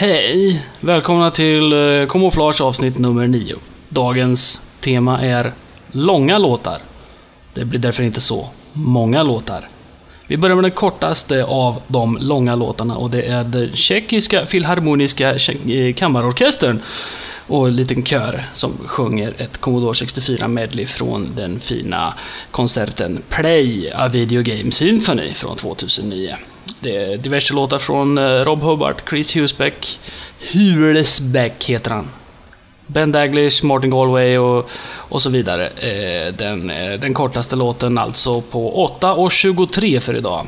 Hej! Välkomna till eh, Kamouflage avsnitt nummer 9. Dagens tema är långa låtar. Det blir därför inte så många låtar. Vi börjar med den kortaste av de långa låtarna och det är den tjeckiska filharmoniska eh, kammarorkestern och en liten kör som sjunger ett Commodore 64 medley från den fina konserten Play, A Video Game Symphony från 2009. Det är diverse låtar från eh, Rob Hubbard, Chris Husbeck, Hulesbeck heter han. Ben Daglish, Martin Galway och, och så vidare. Eh, den, eh, den kortaste låten alltså på 8.23 för idag.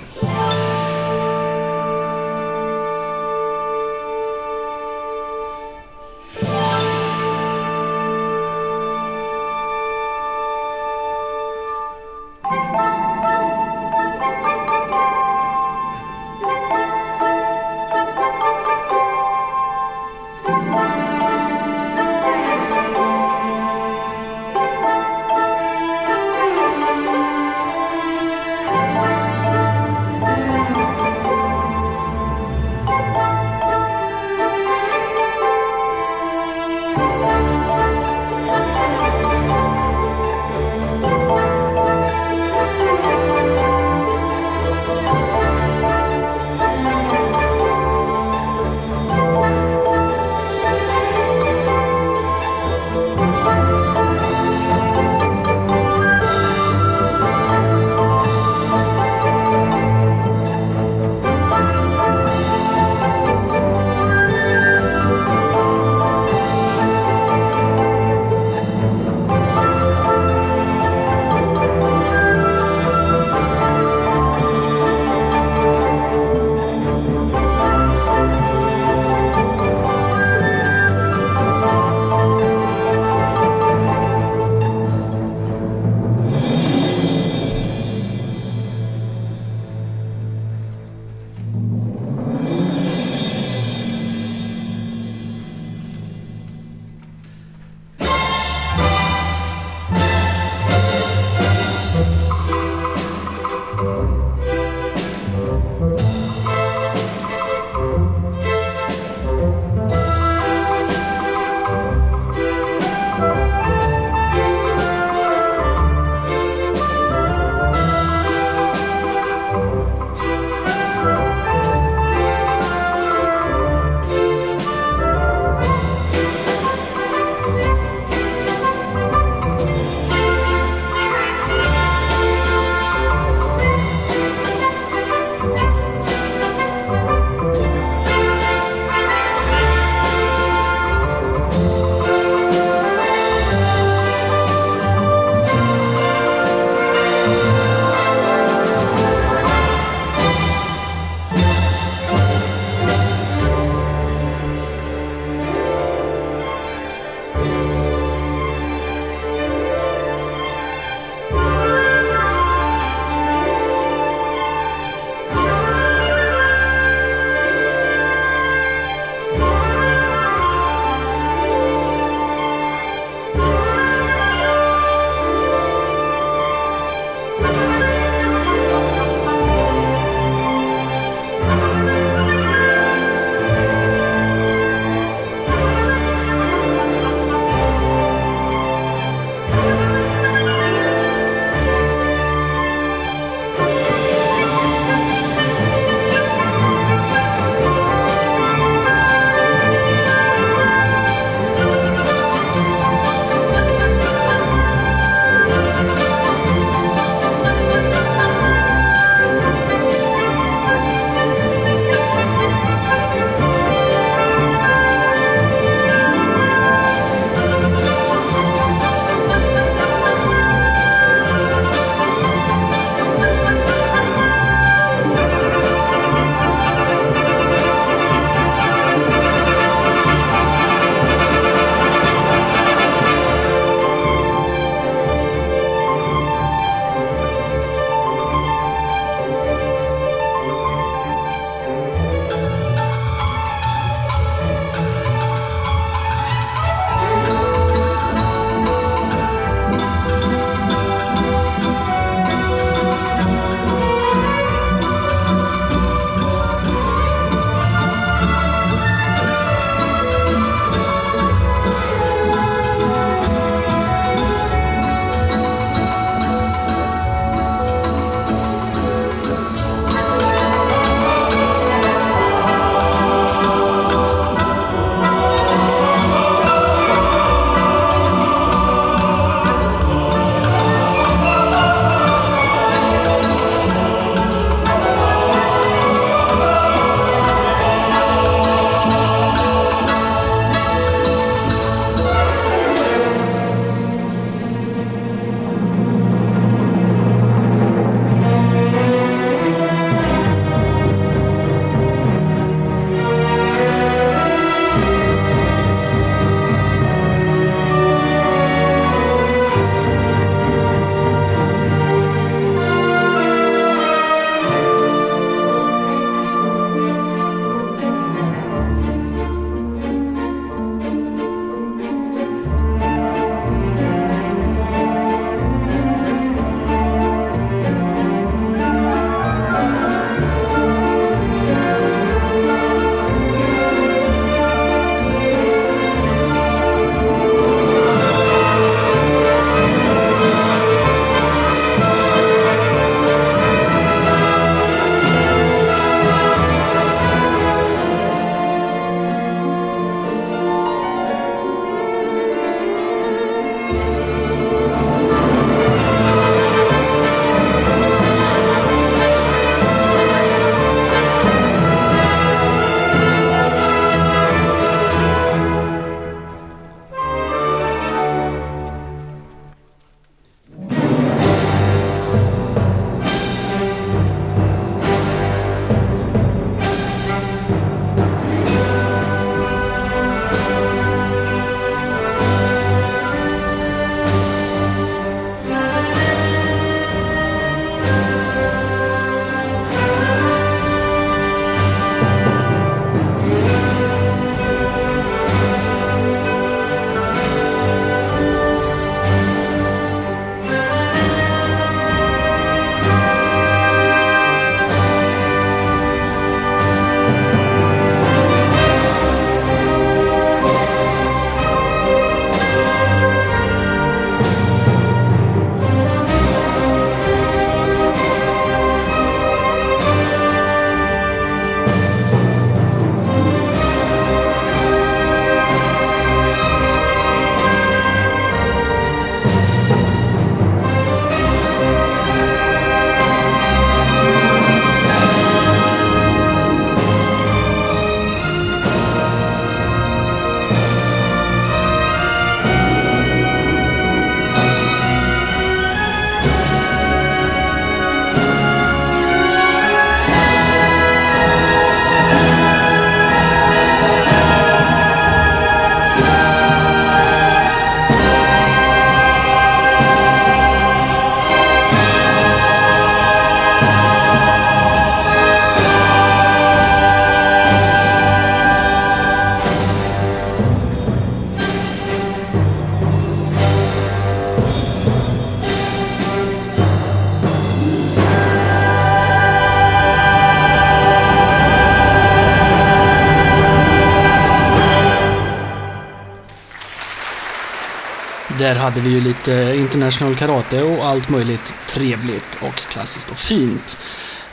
Där hade vi ju lite international karate och allt möjligt trevligt och klassiskt och fint.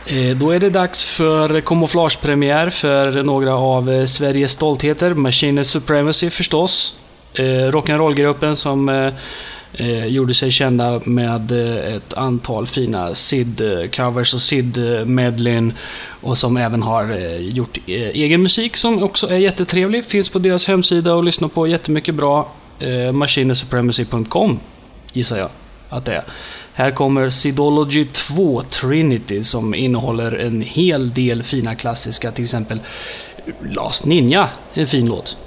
Eh, då är det dags för kamouflagepremiär för några av eh, Sveriges stoltheter. Machine Supremacy förstås. Eh, rock'n'roll-gruppen som gjorde sig kända med ett antal fina SID-covers och SID-medlin. Och som även har gjort egen musik som också är jättetrevlig. Finns på deras hemsida och lyssnar på jättemycket bra. Eh, Machinesupremacy.com gissar jag att det är. Här kommer Sidology 2 Trinity som innehåller en hel del fina klassiska, till exempel Last Ninja, en fin låt.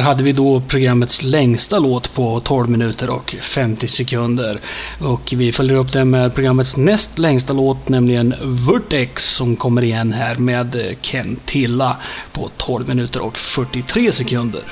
Där hade vi då programmets längsta låt på 12 minuter och 50 sekunder. Och vi följer upp den med programmets näst längsta låt, nämligen Vertex, som kommer igen här med Ken Tilla på 12 minuter och 43 sekunder.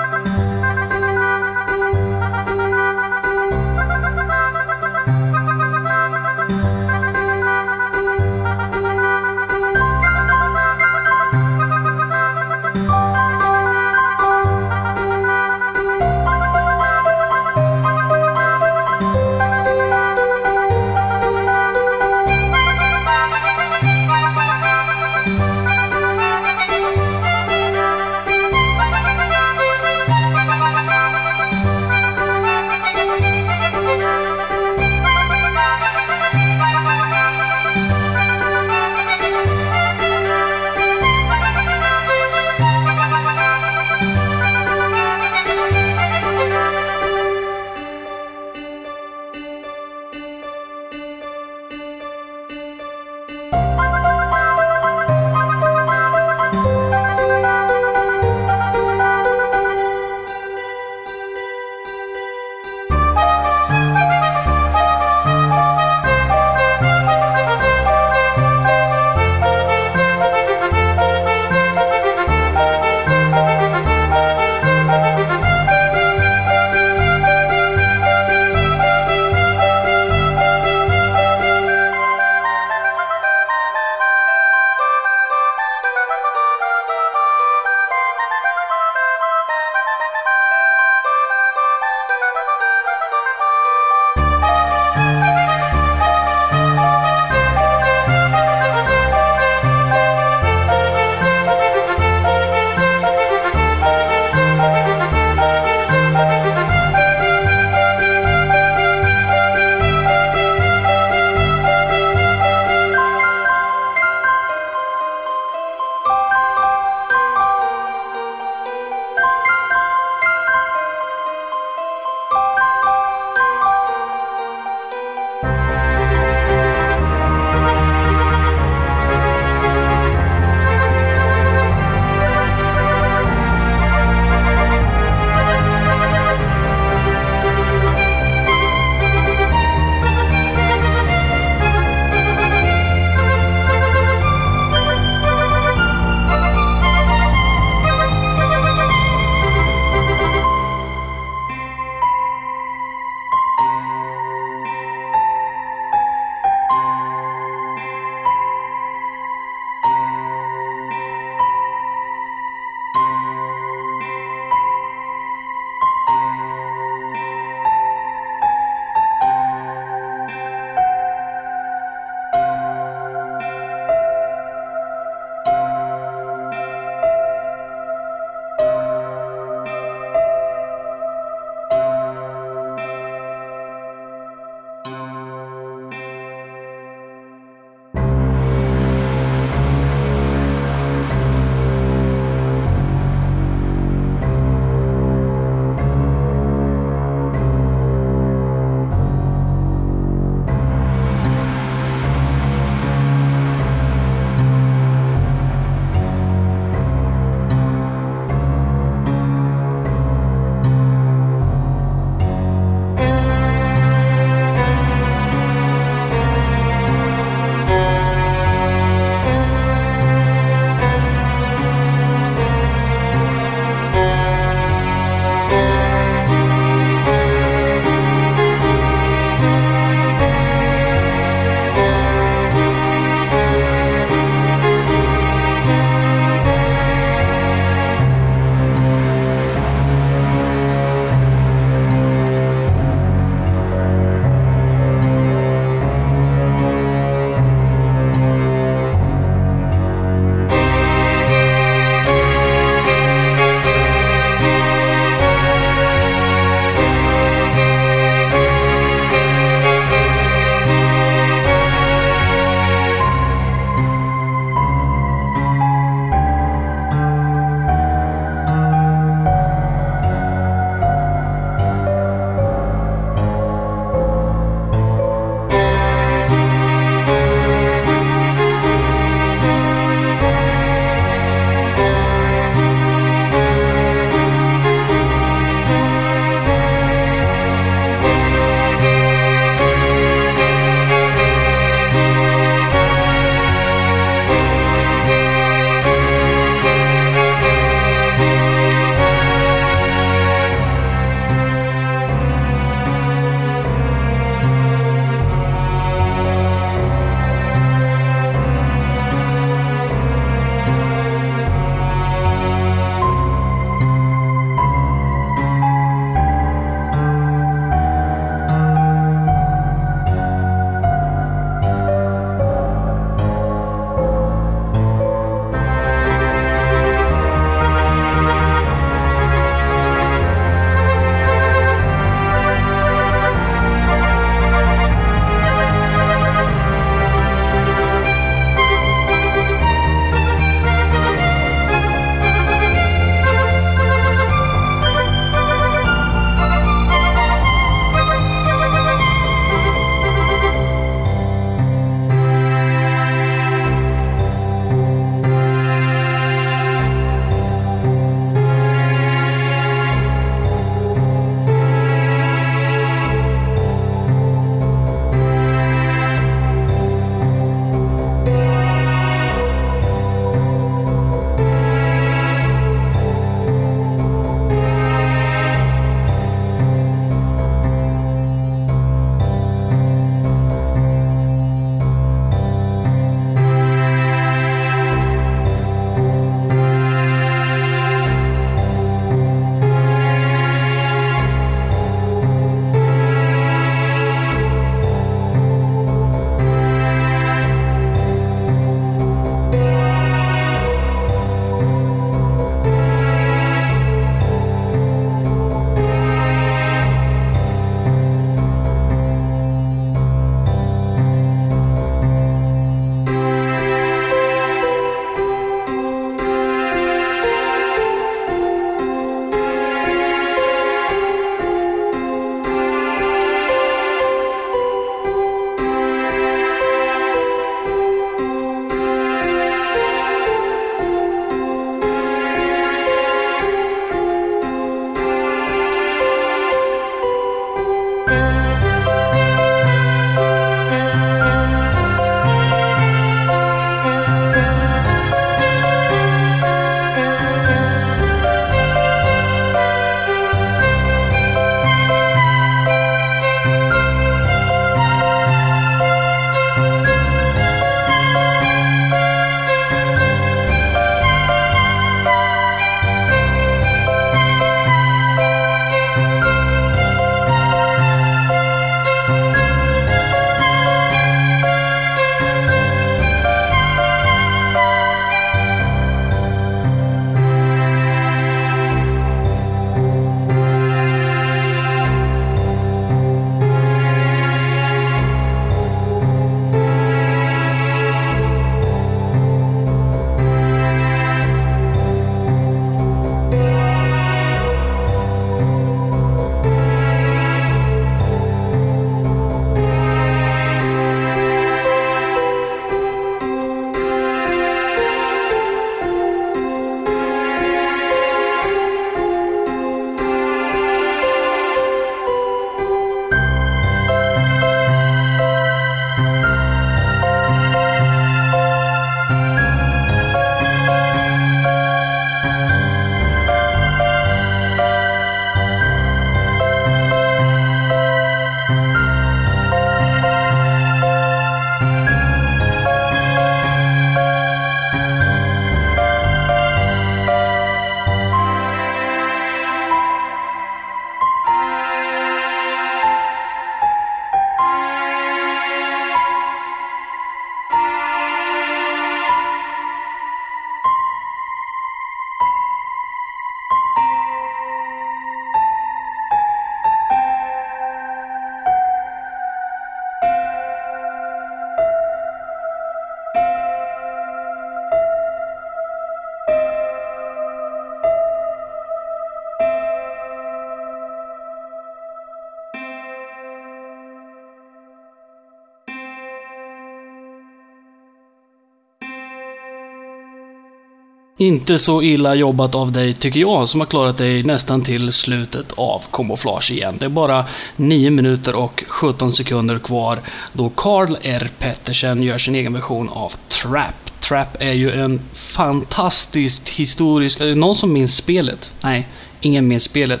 Inte så illa jobbat av dig, tycker jag, som har klarat dig nästan till slutet av kamouflage igen. Det är bara 9 minuter och 17 sekunder kvar då Carl R. Pettersen gör sin egen version av Trap. Trap är ju en fantastisk historisk... Är det någon som minns spelet? Nej, ingen minns spelet.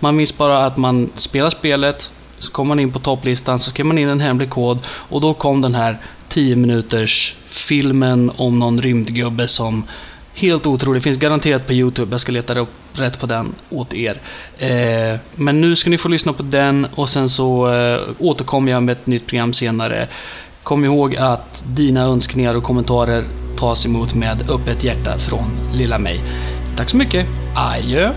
Man minns bara att man spelar spelet, så kommer man in på topplistan, så skriver man in en hemlig kod och då kom den här 10 minuters filmen om någon rymdgubbe som Helt otrolig, Finns garanterat på YouTube. Jag ska leta upp rätt på den åt er. Eh, men nu ska ni få lyssna på den och sen så eh, återkommer jag med ett nytt program senare. Kom ihåg att dina önskningar och kommentarer tas emot med öppet hjärta från lilla mig. Tack så mycket. Adjö.